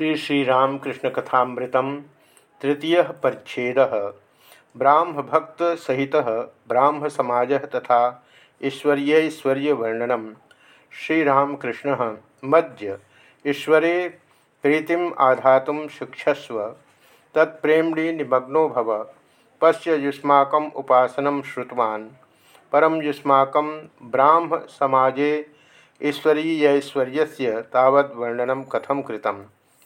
श्री श्रीरामकृष्ण कथामृत तृतीय परिच्छेद। ब्राह्म भक्त सहित ब्राह्म समाज तथा ईश्वरीयश्वर्य वर्णनम। श्रीरामकृष्ण मध्य ईश्वरे प्रीतिम आधा शिक्षस्व। तत्प्रेमणि निमग्नो भव। पश्य युष्माक उपासन श्रुतवान्। परम युष्माक ब्राह्म समाजे ईश्वरीयैश्वर्य तावद्वर्णनं कथम कृतम्?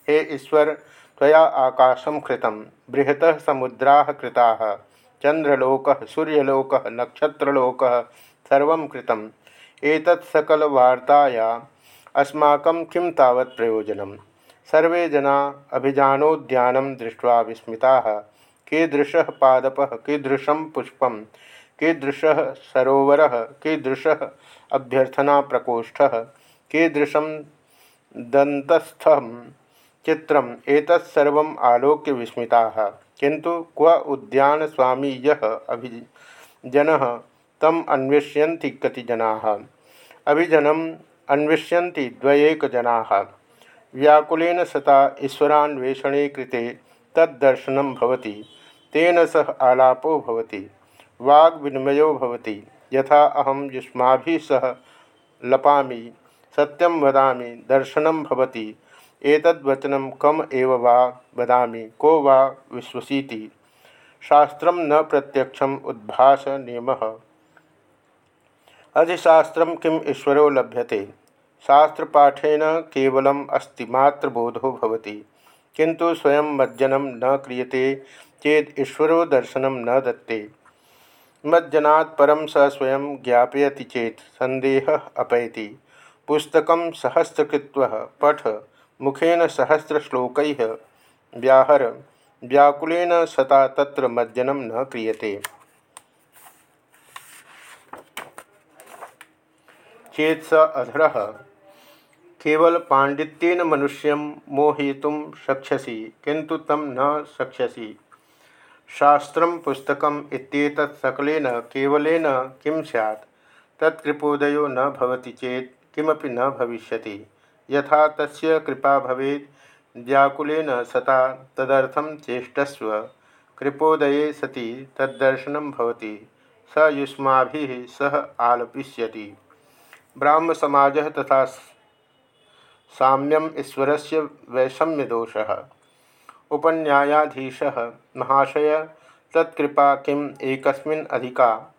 हे ईश्वर तया आकाशम कृत बृहत समुद्रा कृता, चंद्रलोक, सूर्यलोक, नक्षत्रलोक, सर्व कृतम। एतत्सकलवार्ताया अस्माक किं तावत् प्रयोजनं? सर्वे जना अभिजानोद्यानं दृष्ट्वा विस्मिता। कीदृश पादप, कीदृश पुष्प, कीदृश सरोवर, कीदृश अभ्यर्थना प्रकोष्ठ कीदृशं दंतस्थम चित्रम एतत्सर्वम् आलोक्य विस्मिता। किंतु क्व उद्यान स्वामी यह अभिजन तम अन्वेष्यन्ति कति जना अभिजनम अन्वेष्यन्ति द्वयेक जना व्याकुलेन सता ईश्वरान्वेषणे कृते तद्दर्शनं भवति। तेन सह आलापो भवति। वाग्विनिमयो भवति। यथा अहम युष्माभिः सह लपामि, सत्यं वदामि, दर्शनं भवति। एतद्वचनं कम एव वा को वा विश्वसीति? शास्त्र न प्रत्यक्ष उद्भास नियम अधिशास्त्र किम ईश्वरो लभ्यते? शास्त्रपाठेन केवलम अस्तिमात्रबोधो किंतु स्वयं मज्जनम न क्रियते चेत ईश्वरो दर्शनम न दत्ते। मज्जनात् परम स स्वयं ज्ञापयति चेत संदेह अपैति पुस्तक सहस्रकृत पठ। मुखेन सहस्रश्लोक व्याहर, व्याकुलेन सता तत्र मज्जनम न क्रियते। चेत स अधर, केवल पांडित्यन मनुष्य मोहयितुं शक्ष्यसि किंतु तम न शक्ष्यसि शास्त्र पुस्तक सकलेन, केवलेन किं सैत् तत्कृपोदयो न भवति चेत किमपि न भविष्यति। यथा तस्य कृपा भवेत्। व्याकुलेन सता तदर्थं चेष्टस्व। कृपोदये सति तद्दर्शनं भवति। स युष्माभिः सह आलपिष्यति। ब्राह्मसमाजः तथा साम्यम ईश्वरस्य वैषम्यदोषः। उपन्यायाधीशः महाशय, तत्कृपा किम् एकस्मिन् अधिका?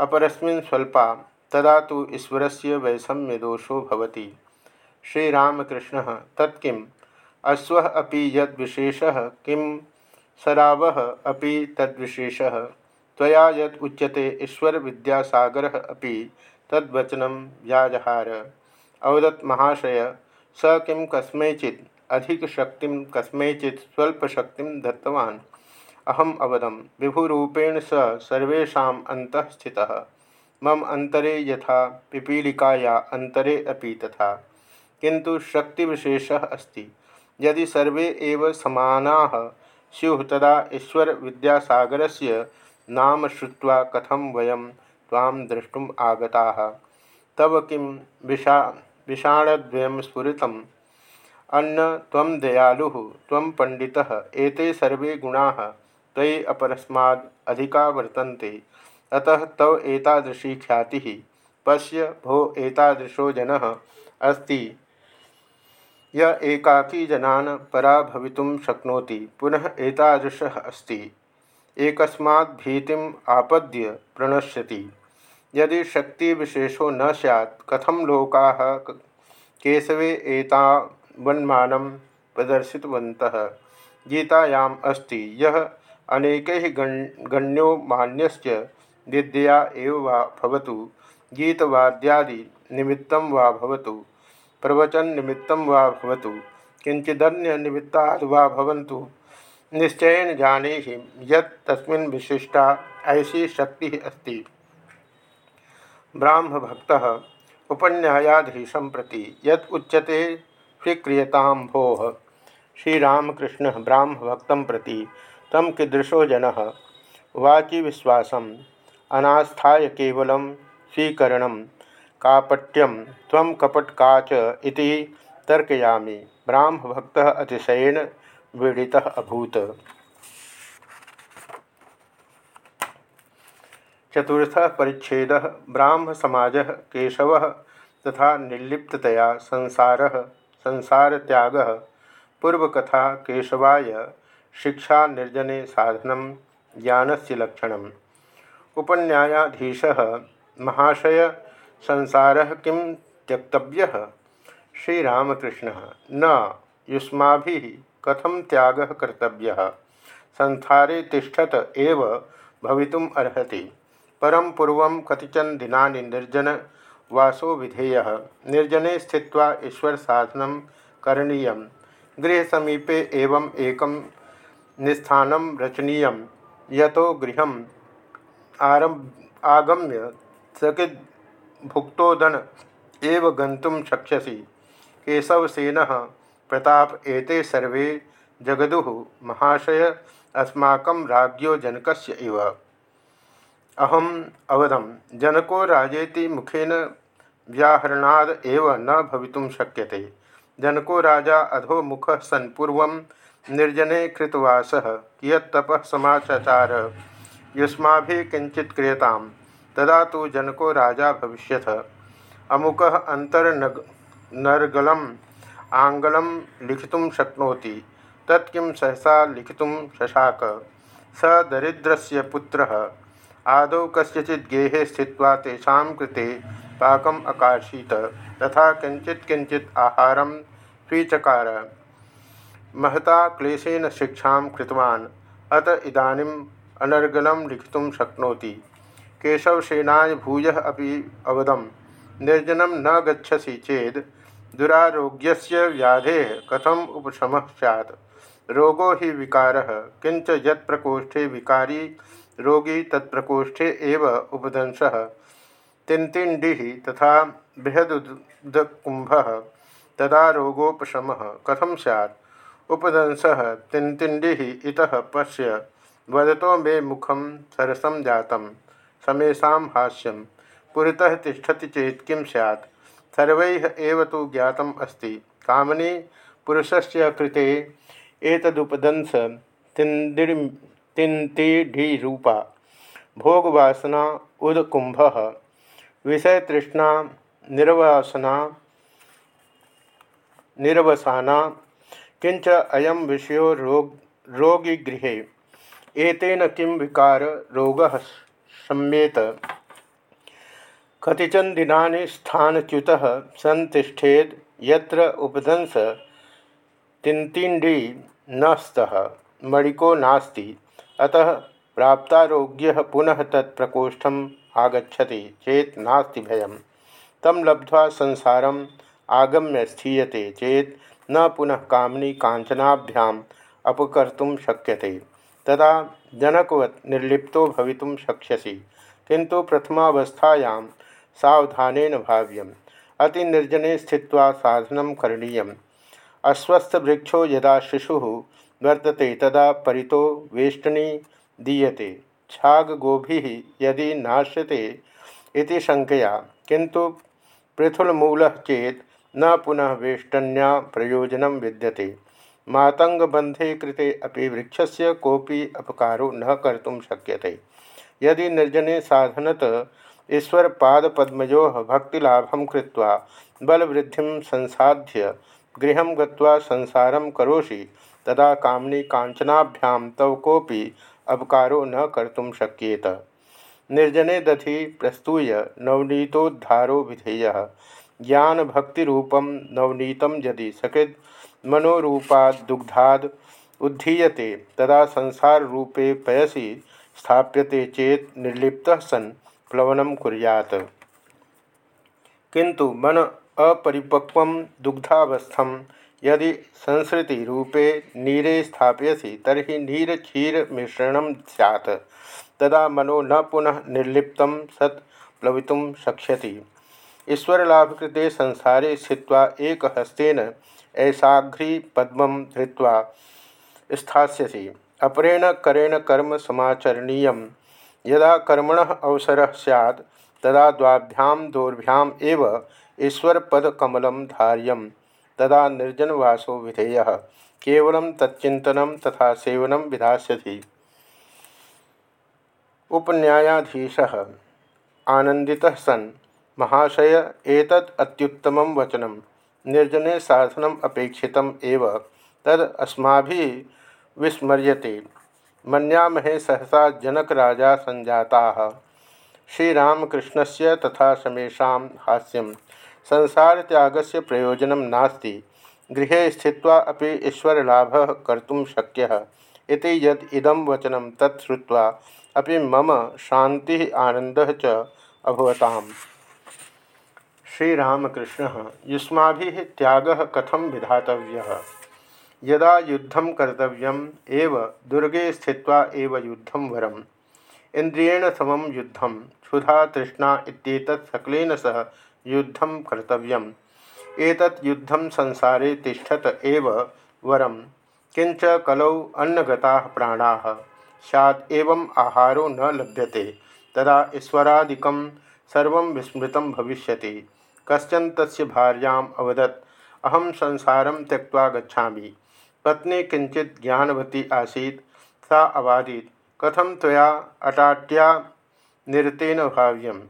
अपरस्मिन् स्वल्पा, तदा तो ईश्वरस्य वैषम्यदोषो भवति। श्रीरामकृष्ण तत्किम् अश्व अभी यद्विशेषः किं सरावः अपि तद्विशेषः। त्वया यद उच्यते ईश्वर विद्यासागर अपि तद्वचनं व्याजहार। अवदत् महाशय, स किं कस्मैचित्? अधिकशक्तिं कस्मैचित् स्वल्पशक्तिं दत्तवान् अहम अवदम, विभुरूपेण स सर्वेषाम् अन्तः स्थितः। मम अंतरे यथा पिपीलिकाया अंतरे अपि तथा। किंतु शक्ति विशेष अस्ति। यदि सर्वे एव समानाः, स्युः तदा ईश्वर विद्यासागर से नाम श्रुत्वा कथम वयम तां द्रष्टुम आगताः। तव किं विषा विषाणद्वयं स्फुरितम्? अन्न त्वं दयालुः, त्वं पंडितः एते सर्वे गुणाः तयि अपरस्माद् अधिका वर्तन्ते अतः तव एतादृशी ख्यातिः, पश्य भो एतादृशो जनः अस्ति। य एकाकी जनान् पराभवितुं शक्नोति। पुनः एतादृशः अस्ति। एकस्मात् भीतिम् आपद्य प्रणश्यति। यदि शक्ति शक्तिविशेषो न सैत् कथम लोकाः केशवे एतावन्मानं प्रदर्शितवन्तः? गीतायाम् अस्ति, यः अनेकैः गण्, गण्यो मान्यस्य विद्या एव वा भवतु। गीतवाद्यादि निमित्तं वा भवतु। प्रवचन निमित्त वा भवतु। किंचिदन्य निमित्ताद निश्चयन जाने ही यत् तस्मिन् विशिष्टा ऐसी शक्ति अस्ति। ब्राह्म भक्त उपन्यायाधीशं प्रति यत् उच्यते स्वीक्रियतां भोः। श्रीरामकृष्ण ब्राह्म भक्त प्रति तम कीदृशो जन। वाचि विश्वास अनास्थाय केवलं स्वीकरण कापट्यम तम कपटकाच इति तर्कयामी। ब्राह्म भक्त अतिशयन वीड़िता अभूत। चतुर्थ परिच्छेद। ब्राह्म समाज केशव तथा निर्लिप्ततया संसार संसार त्याग पूर्वकथा केशवाय शिक्षा निर्जने साधन ज्ञान से लक्षण उपन्यायाधीश महाशय संसार किं त्यक्तव्य? श्रीरामकृष्ण, न युष्मा कथम त्याग कर्तव्य? संसारे तिष्ठत एव अर्हति। परम पूर्व कतिचन दिना निर्जन वासो विधेय। निर्जने स्थित्वा ईश्वर साधन करणीय गृह समीपे एवं एक निस्थान रचनीय यतो गृह आरभ आगम्य सकिद भुक्तोदन एव गंतुम शक्यसी केशवसेन प्रताप एते सर्वे जगदु महाशय अस्माक राज्ञो जनक इव। अहम अवधम जनको राजेति मुखेन व्याहरणाद एव न भवितुम शक्यते। जनको राजा अधो मुख सन् पूर्व निर्जने कृतवास कियत् तपः समाचार। युष्मा किंचित क्रियता तदा तो जनको राजा भविष्यथ। अमुक अंतर्नर्गल आंगल लिखित शक्नोति। तत्किं सहसा लिखित शशाक। स दरिद्र पुत्र। आदौ कस्यचित् गेहे स्थित्वा तेषां कृते पाकम् अकार्षीत। तथा किंचित किंचित आहार स्वीचकार महता क्लेशेन शिक्षा कृतवान्। अत इदानीम् अनर्गलं लिखितुं शक्नोति। केशवसेनाय भूय अभी अवदम। निर्जनम न गच्छसि चेद दुरारोग्य व्याधे कथम उपशम सैत् रोगो ही विकार किंच यकोष्ठे विकारी, रोगी तत्प्रकोष्ठे एव उपदंश। तिन्तिंडि तथा बृहदुदकुंभ तदा रोगोपशम, कथम सैत् उपदंश तिन्तिंडि इतः पश्य, वदतो मे मुखम सरसम जातम। समेशा हाष्यम पुरतः तिष्ठति चेत किं सैत् सर्वैः तो ज्ञातम् अस्ति। कामनी पुरुषस्य कृते एतदुपदंस तिन्तिढीरूपा। भोगवासना उदकुंभ विषयतृष्णा निर्वासना निर्वसाना। किंच अयम विषयो रोग रोगिगृहे। एतेन किं विकार रोगः सम्येत कतिचन दिना स्थानच्युत सन्तिष्ठेद यत्र उपदंस तिन्तिंडी न स्तः मणिको नास्ति। अतः प्राप्तारोग्य पुनः तत्प्रकोष्ठम आगछति चेत नास्ति भयम। तम लब्ध्वा संसारम आगम्य स्थीयते, चेत न पुनः कामनी कांचनाभ्याम अपकर्तुम शक्यते। तदा जनकवत् निर्लिप्तो भवितुम शक्यसी किंतु प्रथमावस्थायां सावधानेन भाव्यम। अति निर्जने स्थित्वा साधन करणीय वृक्षो यदा शिशु वर्तते तदा परितो वेष्टनी दीयते। छागगोभि यदि नाश्यते इति शंकया किंतु पृथुलमूल चेत न पुनः वेष्टन्या प्रयोजन विद्यते। मातंगबंधे कृते अपि वृक्षस्य कोपी अपकारो न कर्तुं शक्यते। यदि निर्जने साधनत ईश्वर पादपद्मयो भक्तिलाभं कृत्वा बलवृद्धि संसाध्य गृह गत्वा संसारं करोषि, तदा कामनी कांचनाभ्यां तव कोपी अपकारो न कर्तुं शक्येत। निर्जने दधि प्रस्तूय नवनीतोद्धारो विधेय। ज्ञान भक्ति नवनीत यदि सकृत मनोरूपाद उद्धीयते, तदा संसार रूपे पयसी स्थाप्यते चेत निर्लिप्त सन प्लवन कुरियात। किंतु मन अपरिपक्व दुग्धावस्थम यदि संसृति रूपे नीरे स्थापयसी तरी नीर क्षीर मिश्रण सैत् तदा मनो न पुनः निर्लिप्त सत् प्लवित शक्ष्यति। ईश्वरलाभकृते संसारे स्थित्वा एक हस्तेन ऐसाघ्री पद्म धृत्वा स्थास्यसि। अपरेण करेण कर्म समाचरणीय यदा कर्मण अवसर सैद तदा द्वाभ्याम दोर्भ्याम एव ईश्वरपदकमल धार्यम। तदा निर्जनवासो विधेय। केवल तच्चिंतन तथा सेवन विधास्यति उपन्यायाधीश। आनंदित सन्। महाशय एतत् अत्युत्तमं वचनं निर्जने साधनम अपेक्षित तद विस्मर्यते। मन्यामहे सहसा जनक राजा संजाता। श्रीरामकृष्ण से तथा समेशा हास्यम। संसार त्याग से प्रयोजन नास्ति। गृह स्थित्वा अपि ईश्वरलाभ कर्तुं शक्य। यद इदं वचनं तत्श्रुत्वा अपि मम शांति आनंद अभवताम्। श्रीरामकृष्ण युष्मा त्याग कथम विधातव्य? यदा युद्धम कर्तव्यम, एव दुर्गे स्थित्वा एव युद्धम वरम। इंद्रियेण समम युद्धम क्षुधा तृष्णा सकलेन सह युद्धम कर्तव्य युद्धम संसारे तिष्ठत एव वरम। किंच कलौ अन्नगता प्राणा सैद आहारो न लभ्यते। तदा ईश्वरादिकं सर्व विस्मृत भविष्य कशन तस्य भार्याम् अवदत्। अहम संसारं त्यक्त्वा गच्छामि। पत्नी किंचित ज्ञानवती आसी सा अवादीत कथम तया अटाट्या निरतेन भाव्यम?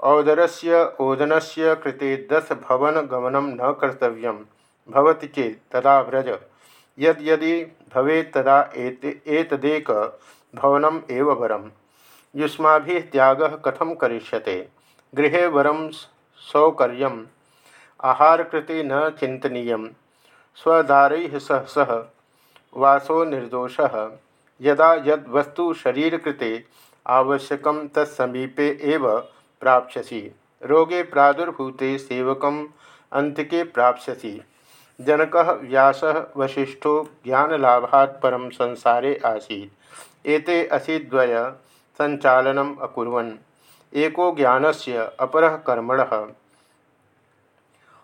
औदर से ओदन से कृते दस भवन गमनं न कर्तव्यं भवति चेत् तदा व्रज। यद यदि भवेत् तदा एतदेक भवनम एव वरम। युष्माभिः त्यागः कथं करिष्यते? गृहे वरम सौकर्यम। आहार कृते न चिंतनीय स्वदारैः सह सह वासो निर्दोष। यदा यद वस्तु शरीर कृते आवश्यक तत्समीपे एव रोगे प्रादुर्भूते सेवक अंतिके प्राप्स्यसि। जनक व्यास वशिष्ठो ज्ञानलाभात् परम संसारे आसीत्। एते असीद्वय संचालनम अकुर्वन्। एको ज्ञान से अपर कर्मण।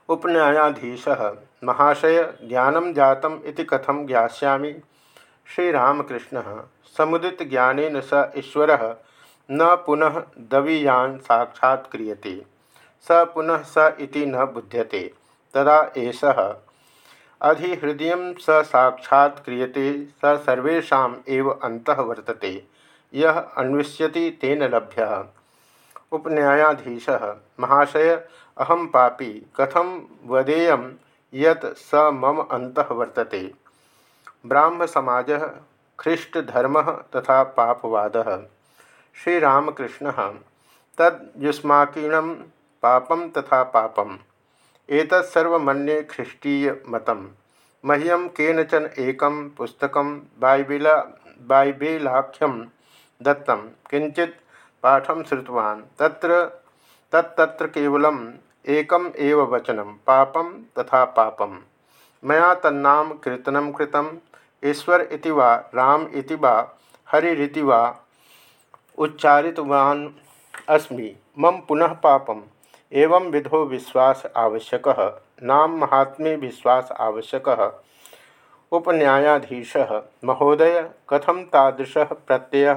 उपन्यायाधीश, महाशय ज्ञानम जातम इति कथम ज्ञास्यामि? श्रीरामकृष्ण, समुदित ज्ञान स ईश्वर न पुनः दवीयान साक्षात् क्रियते। स पुनः स इति न बुध्यते। तदा एष, अधिहृदय स साक्षात् क्रियते, स सर्वेशा एव अंतः वर्तते। यह अन्विष्यति तेन लभ्य। उपन्यायाधीश। महाशय अहम पापी। कथम वदेय यत स मम अंतः वर्तते। ब्राह्म समाज ख्रीष्टधर्म तथा पापवाद। श्रीरामकृष्ण, तद्युष्माकीण पापम तथा पापम। एतत्सर्वमन्ये ख्रीष्टीय मतम मह्यम केनचन एक पुस्तक बाइबिला बाइबेलाख्यम दत्तम किंचित पाठम श्रुतवान्। तत्र, तत्तत्र केवलम एकम एव पापम तथा पापम। मैं तन्नाम कीर्तन कृतम, ईश्वर वा, राम वा हरिति वा, उच्चारितवान् अस्मि। मम पुनः पापम। एवं विधो विश्वास आवश्यक। नाम महात्मे विश्वास आवश्यक। उपन्यायाधीश। महोदय कथम तादृश प्रत्यय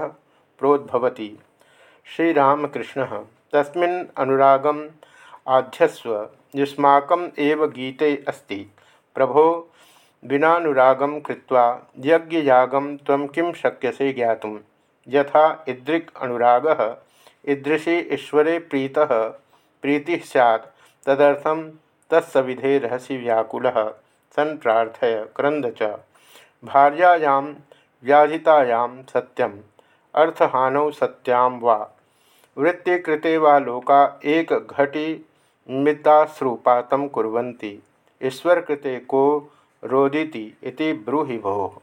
प्रोद्भवती? श्रीरामकृष्ण। तस्मिन् आध्यस्व, युष्माकम् एव गीते अस्ति। प्रभो विनानुरागं कृत्वा यज्ञयागं त्वं किं शक्यसे ज्ञातुं यथा इदृक् अनुरागः ईदृशी ईश्वरे प्रीतः, प्रीति स्यात्, तदर्थं तत्सविधे रहसि व्याकुलः सन् प्रार्थय क्रंद च। भार्यायां, व्याधितायां सत्यम, अर्थहानौ सत्यां वा। वृत्तिकृते वा लोका एक घटी मिताश्रुपात कुरी ईश्वर कृते को रोदीति ब्रूहि भो।